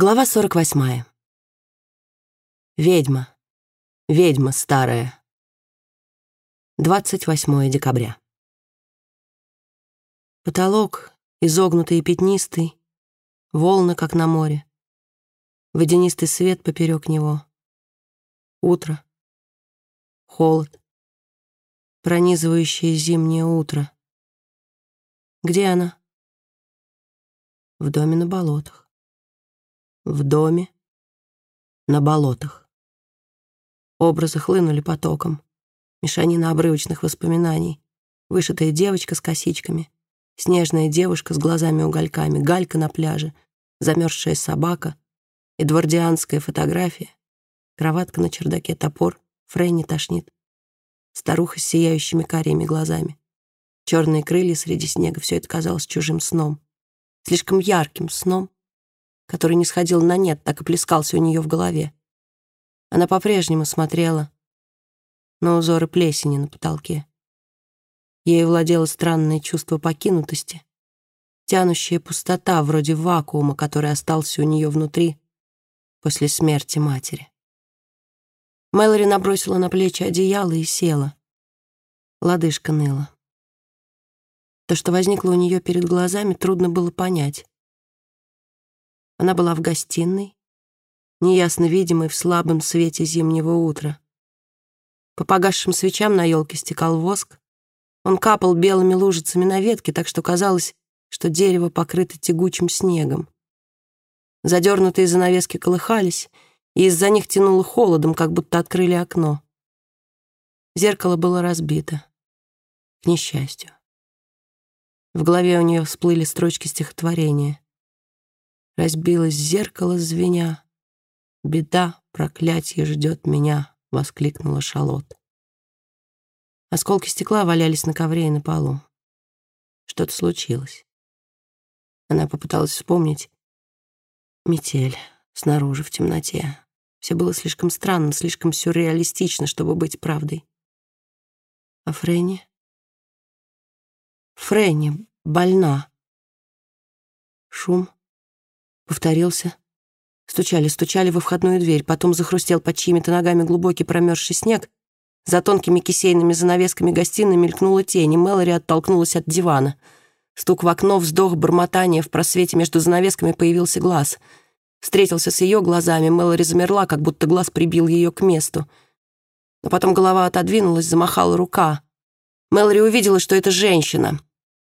Глава 48. Ведьма. Ведьма старая. 28 декабря. Потолок изогнутый и пятнистый, волны, как на море, водянистый свет поперек него. Утро. Холод. Пронизывающее зимнее утро. Где она? В доме на болотах в доме, на болотах. Образы хлынули потоком, мешанина обрывочных воспоминаний, вышитая девочка с косичками, снежная девушка с глазами-угольками, галька на пляже, замерзшая собака, эдвардианская фотография, кроватка на чердаке, топор, Фрейни тошнит, старуха с сияющими карими глазами, черные крылья среди снега, все это казалось чужим сном, слишком ярким сном, который не сходил на нет, так и плескался у нее в голове. Она по-прежнему смотрела на узоры плесени на потолке. Ей владело странное чувство покинутости, тянущая пустота вроде вакуума, который остался у нее внутри после смерти матери. Мэлори набросила на плечи одеяло и села. Лодыжка ныла. То, что возникло у нее перед глазами, трудно было понять. Она была в гостиной, неясно видимой в слабом свете зимнего утра. По погасшим свечам на елке стекал воск. Он капал белыми лужицами на ветки, так что казалось, что дерево покрыто тягучим снегом. Задернутые занавески колыхались, и из-за них тянуло холодом, как будто открыли окно. Зеркало было разбито. К несчастью. В голове у нее всплыли строчки стихотворения. Разбилось зеркало звеня. «Беда, проклятие ждет меня!» — воскликнула Шалот. Осколки стекла валялись на ковре и на полу. Что-то случилось. Она попыталась вспомнить. Метель снаружи в темноте. Все было слишком странно, слишком сюрреалистично, чтобы быть правдой. А Фрэнни? Фрэнни больна. Шум Повторился. Стучали, стучали во входную дверь, потом захрустел под чьими-то ногами глубокий промерзший снег. За тонкими кисейными занавесками гостиной мелькнула тень, и Мэлори оттолкнулась от дивана. Стук в окно, вздох, бормотание, в просвете между занавесками появился глаз. Встретился с ее глазами, Мэлори замерла, как будто глаз прибил ее к месту. Но потом голова отодвинулась, замахала рука. Мэлори увидела, что это женщина.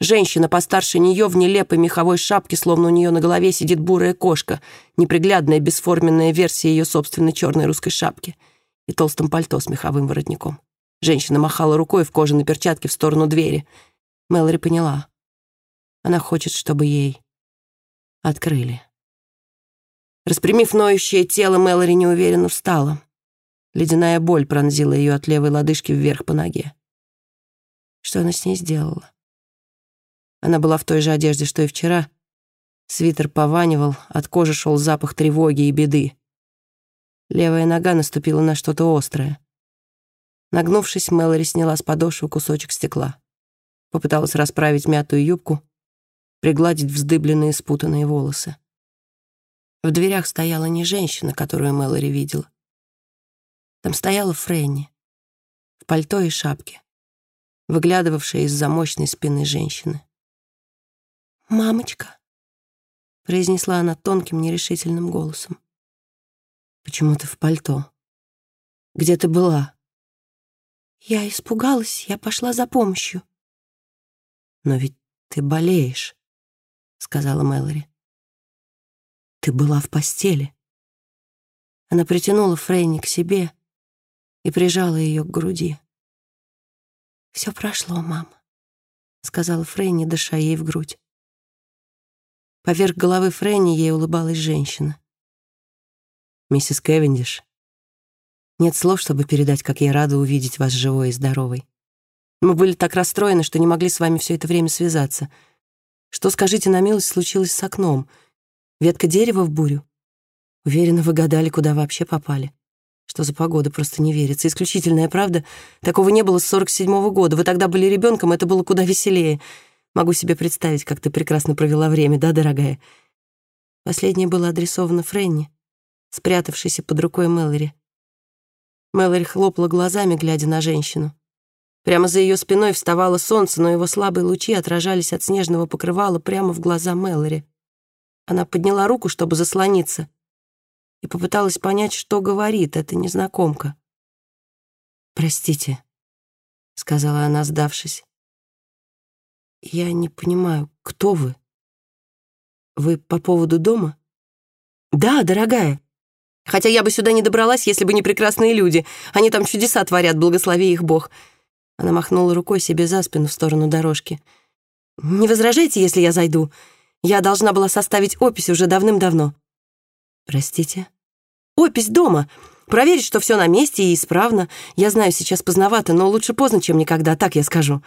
Женщина постарше нее в нелепой меховой шапке, словно у нее на голове сидит бурая кошка, неприглядная бесформенная версия ее собственной черной русской шапки и толстом пальто с меховым воротником. Женщина махала рукой в кожаной перчатке в сторону двери. Мэлори поняла. Она хочет, чтобы ей открыли. Распрямив ноющее тело, Мэлори неуверенно встала. Ледяная боль пронзила ее от левой лодыжки вверх по ноге. Что она с ней сделала? Она была в той же одежде, что и вчера. Свитер пованивал, от кожи шел запах тревоги и беды. Левая нога наступила на что-то острое. Нагнувшись, Мэлори сняла с подошвы кусочек стекла. Попыталась расправить мятую юбку, пригладить вздыбленные спутанные волосы. В дверях стояла не женщина, которую Мэлори видела. Там стояла Фрэнни в пальто и шапке, выглядывавшая из-за мощной спины женщины. «Мамочка», — произнесла она тонким, нерешительным голосом. «Почему ты в пальто? Где ты была?» «Я испугалась, я пошла за помощью». «Но ведь ты болеешь», — сказала Мэлори. «Ты была в постели». Она притянула Фрейни к себе и прижала ее к груди. «Все прошло, мама», — сказала Фрейни, дыша ей в грудь. Поверх головы Фрэнни ей улыбалась женщина. «Миссис Кевиндиш, нет слов, чтобы передать, как я рада увидеть вас живой и здоровой. Мы были так расстроены, что не могли с вами все это время связаться. Что, скажите на милость, случилось с окном? Ветка дерева в бурю? Уверена, вы гадали, куда вообще попали. Что за погода, просто не верится. Исключительная правда. Такого не было с 47-го года. Вы тогда были ребенком, это было куда веселее. Могу себе представить, как ты прекрасно провела время, да, дорогая? Последнее было адресовано Френни, спрятавшейся под рукой Мэлори. Мэлори хлопала глазами, глядя на женщину. Прямо за ее спиной вставало солнце, но его слабые лучи отражались от снежного покрывала прямо в глаза Мэлори. Она подняла руку, чтобы заслониться, и попыталась понять, что говорит эта незнакомка. «Простите», — сказала она, сдавшись. «Я не понимаю, кто вы? Вы по поводу дома?» «Да, дорогая. Хотя я бы сюда не добралась, если бы не прекрасные люди. Они там чудеса творят, благослови их Бог». Она махнула рукой себе за спину в сторону дорожки. «Не возражайте, если я зайду. Я должна была составить опись уже давным-давно». «Простите?» «Опись дома. Проверить, что все на месте и исправно. Я знаю, сейчас поздновато, но лучше поздно, чем никогда, так я скажу».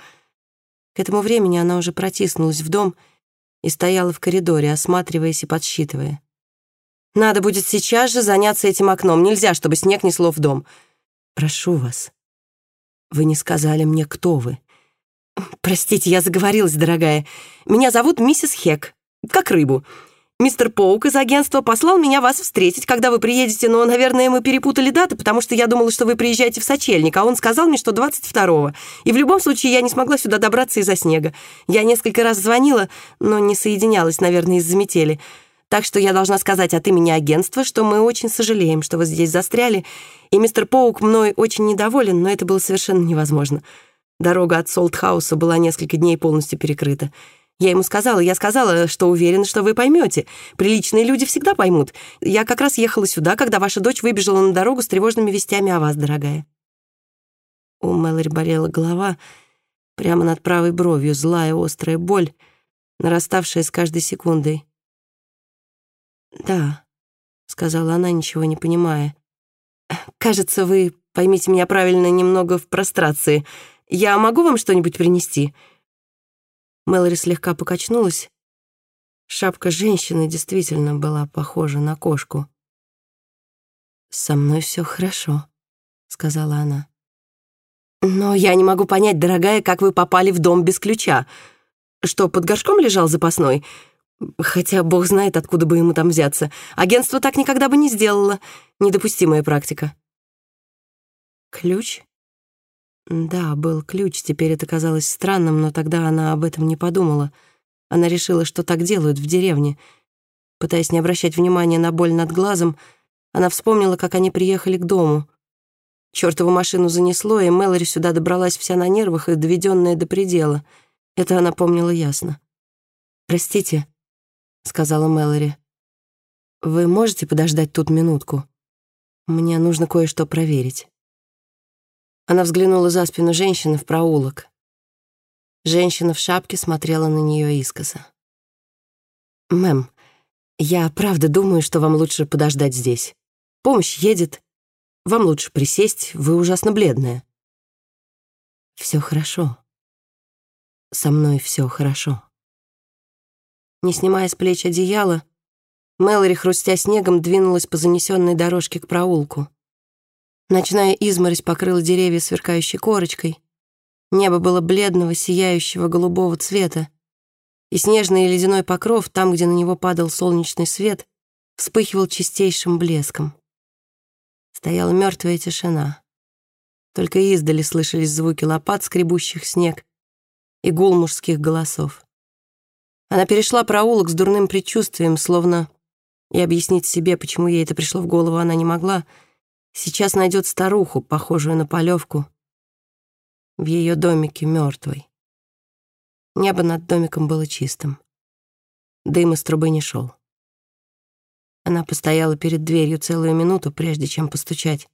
К этому времени она уже протиснулась в дом и стояла в коридоре, осматриваясь и подсчитывая. «Надо будет сейчас же заняться этим окном. Нельзя, чтобы снег несло в дом. Прошу вас, вы не сказали мне, кто вы. Простите, я заговорилась, дорогая. Меня зовут миссис Хек, как рыбу. Мистер Поук из агентства послал меня вас встретить, когда вы приедете, но, наверное, мы перепутали даты, потому что я думала, что вы приезжаете в Сочельник, а он сказал мне, что 22-го. И в любом случае я не смогла сюда добраться из-за снега. Я несколько раз звонила, но не соединялась, наверное, из-за метели. Так что я должна сказать от имени агентства, что мы очень сожалеем, что вы здесь застряли, и мистер Поук мной очень недоволен, но это было совершенно невозможно. Дорога от Солтхауса была несколько дней полностью перекрыта. Я ему сказала, я сказала, что уверена, что вы поймете. Приличные люди всегда поймут. Я как раз ехала сюда, когда ваша дочь выбежала на дорогу с тревожными вестями о вас, дорогая. У Мэлори болела голова, прямо над правой бровью, злая острая боль, нараставшая с каждой секундой. «Да», — сказала она, ничего не понимая. «Кажется, вы, поймите меня правильно, немного в прострации. Я могу вам что-нибудь принести?» Мэлори слегка покачнулась. Шапка женщины действительно была похожа на кошку. «Со мной все хорошо», — сказала она. «Но я не могу понять, дорогая, как вы попали в дом без ключа. Что, под горшком лежал запасной? Хотя бог знает, откуда бы ему там взяться. Агентство так никогда бы не сделало. Недопустимая практика. Ключ? Да, был ключ. Теперь это казалось странным, но тогда она об этом не подумала. Она решила, что так делают в деревне. Пытаясь не обращать внимания на боль над глазом, она вспомнила, как они приехали к дому. Чёртову машину занесло, и Мэлори сюда добралась вся на нервах и доведенная до предела. Это она помнила ясно. «Простите», сказала Мэлори. «Вы можете подождать тут минутку? Мне нужно кое-что проверить». Она взглянула за спину женщины в проулок. Женщина в шапке смотрела на нее искоса. «Мэм, я правда думаю, что вам лучше подождать здесь. Помощь едет. Вам лучше присесть, вы ужасно бледная». «Все хорошо. Со мной все хорошо». Не снимая с плеч одеяла, Мэлори, хрустя снегом, двинулась по занесенной дорожке к проулку. Ночная изморозь покрыла деревья сверкающей корочкой. Небо было бледного, сияющего голубого цвета, и снежный и ледяной покров, там, где на него падал солнечный свет, вспыхивал чистейшим блеском. Стояла мертвая тишина. Только издали слышались звуки лопат, скребущих снег, и гул мужских голосов. Она перешла проулок с дурным предчувствием, словно и объяснить себе, почему ей это пришло в голову, она не могла. Сейчас найдет старуху, похожую на полевку, в ее домике мертвой. Небо над домиком было чистым. Дым из трубы не шел. Она постояла перед дверью целую минуту, прежде чем постучать.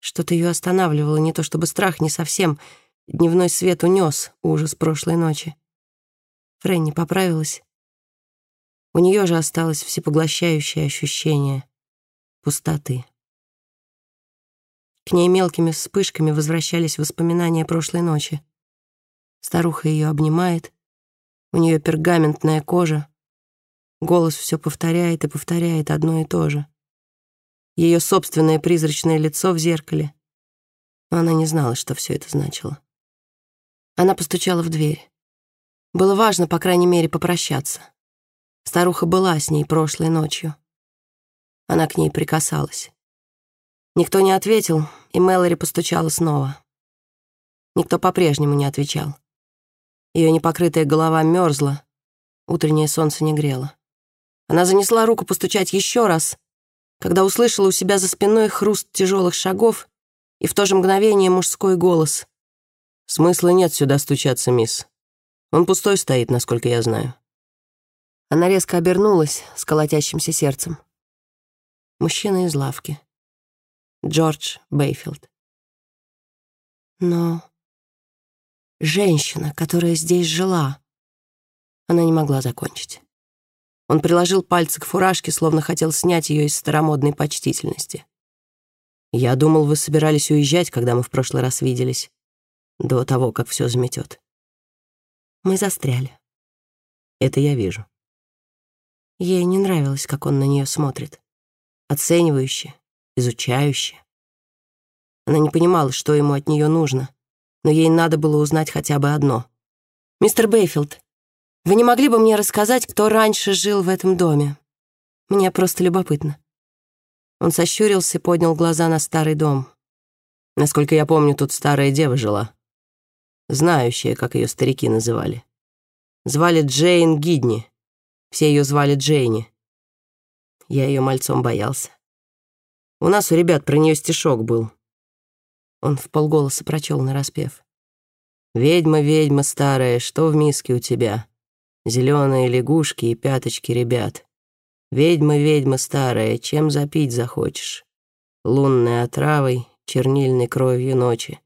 Что-то ее останавливало, не то чтобы страх, не совсем. Дневной свет унес ужас прошлой ночи. Фрэнни поправилась. У нее же осталось всепоглощающее ощущение пустоты. К ней мелкими вспышками возвращались воспоминания прошлой ночи. Старуха ее обнимает, у нее пергаментная кожа, голос все повторяет и повторяет одно и то же. Ее собственное призрачное лицо в зеркале, но она не знала, что все это значило. Она постучала в дверь. Было важно, по крайней мере, попрощаться. Старуха была с ней прошлой ночью. Она к ней прикасалась. Никто не ответил, и Мэлори постучала снова. Никто по-прежнему не отвечал. Ее непокрытая голова мерзла, утреннее солнце не грело. Она занесла руку постучать еще раз, когда услышала у себя за спиной хруст тяжелых шагов и в то же мгновение мужской голос. «Смысла нет сюда стучаться, мисс. Он пустой стоит, насколько я знаю». Она резко обернулась с колотящимся сердцем. Мужчина из лавки. Джордж Бейфилд. Но женщина, которая здесь жила, она не могла закончить. Он приложил пальцы к фуражке, словно хотел снять ее из старомодной почтительности. «Я думал, вы собирались уезжать, когда мы в прошлый раз виделись, до того, как все заметет. Мы застряли. Это я вижу. Ей не нравилось, как он на нее смотрит. Оценивающе, изучающе. Она не понимала, что ему от нее нужно, но ей надо было узнать хотя бы одно. «Мистер Бейфилд, вы не могли бы мне рассказать, кто раньше жил в этом доме? Мне просто любопытно». Он сощурился и поднял глаза на старый дом. Насколько я помню, тут старая дева жила. Знающая, как ее старики называли. Звали Джейн Гидни. Все ее звали Джейни. Я ее мальцом боялся. У нас у ребят про нее стишок был. Он в полголоса прочел нараспев. «Ведьма, ведьма старая, что в миске у тебя? Зеленые лягушки и пяточки ребят. Ведьма, ведьма старая, чем запить захочешь? Лунной отравой, чернильной кровью ночи.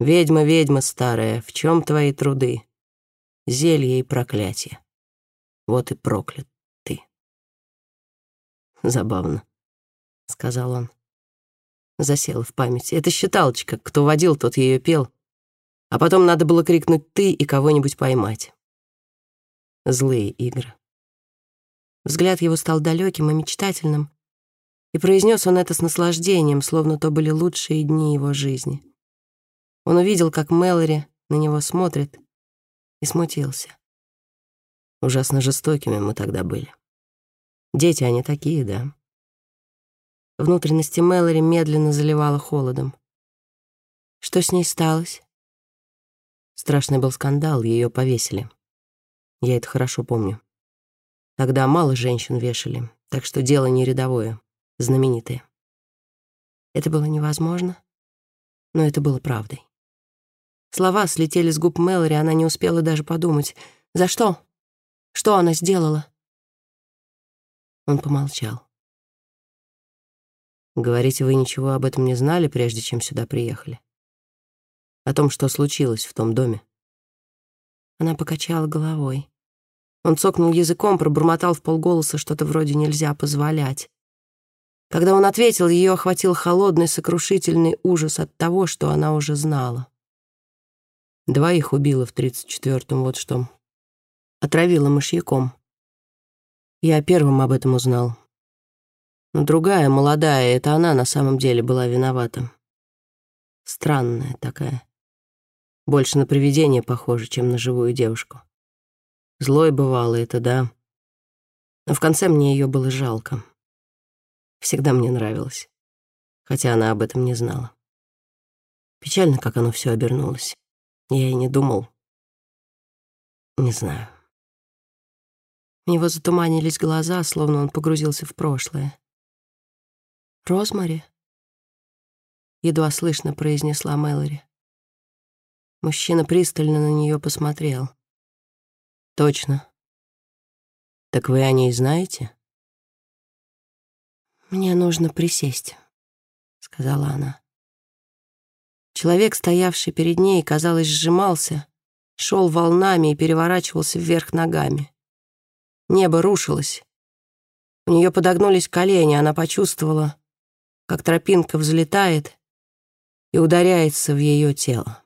Ведьма, ведьма старая, в чем твои труды? Зелье и проклятие. Вот и проклят ты. Забавно, сказал он. Засел в памяти. Это считалочка, кто водил, тот ее пел. А потом надо было крикнуть «ты» и кого-нибудь поймать. Злые игры. Взгляд его стал далеким и мечтательным, и произнес он это с наслаждением, словно то были лучшие дни его жизни. Он увидел, как Мэлори на него смотрит, и смутился. Ужасно жестокими мы тогда были. Дети они такие, да. Внутренности Мэлори медленно заливало холодом. Что с ней сталось? Страшный был скандал, ее повесили. Я это хорошо помню. Тогда мало женщин вешали, так что дело не рядовое, знаменитое. Это было невозможно, но это было правдой. Слова слетели с губ Мэлори, она не успела даже подумать. «За что? Что она сделала?» Он помолчал. «Говорите, вы ничего об этом не знали, прежде чем сюда приехали? О том, что случилось в том доме?» Она покачала головой. Он цокнул языком, пробормотал в полголоса что-то вроде «нельзя позволять». Когда он ответил, ее охватил холодный, сокрушительный ужас от того, что она уже знала. Двоих убила в тридцать четвертом, вот что. Отравила мышьяком. Я первым об этом узнал. Другая, молодая, это она на самом деле была виновата. Странная такая. Больше на привидение похоже, чем на живую девушку. Злой бывало это, да. Но в конце мне ее было жалко. Всегда мне нравилось. Хотя она об этом не знала. Печально, как оно все обернулось. Я и не думал. Не знаю. У него затуманились глаза, словно он погрузился в прошлое. «Розмари?» — едва слышно произнесла Мэлори. Мужчина пристально на нее посмотрел. Точно. Так вы о ней знаете? Мне нужно присесть, сказала она. Человек, стоявший перед ней, казалось, сжимался, шел волнами и переворачивался вверх ногами. Небо рушилось. У нее подогнулись колени, она почувствовала, как тропинка взлетает и ударяется в ее тело.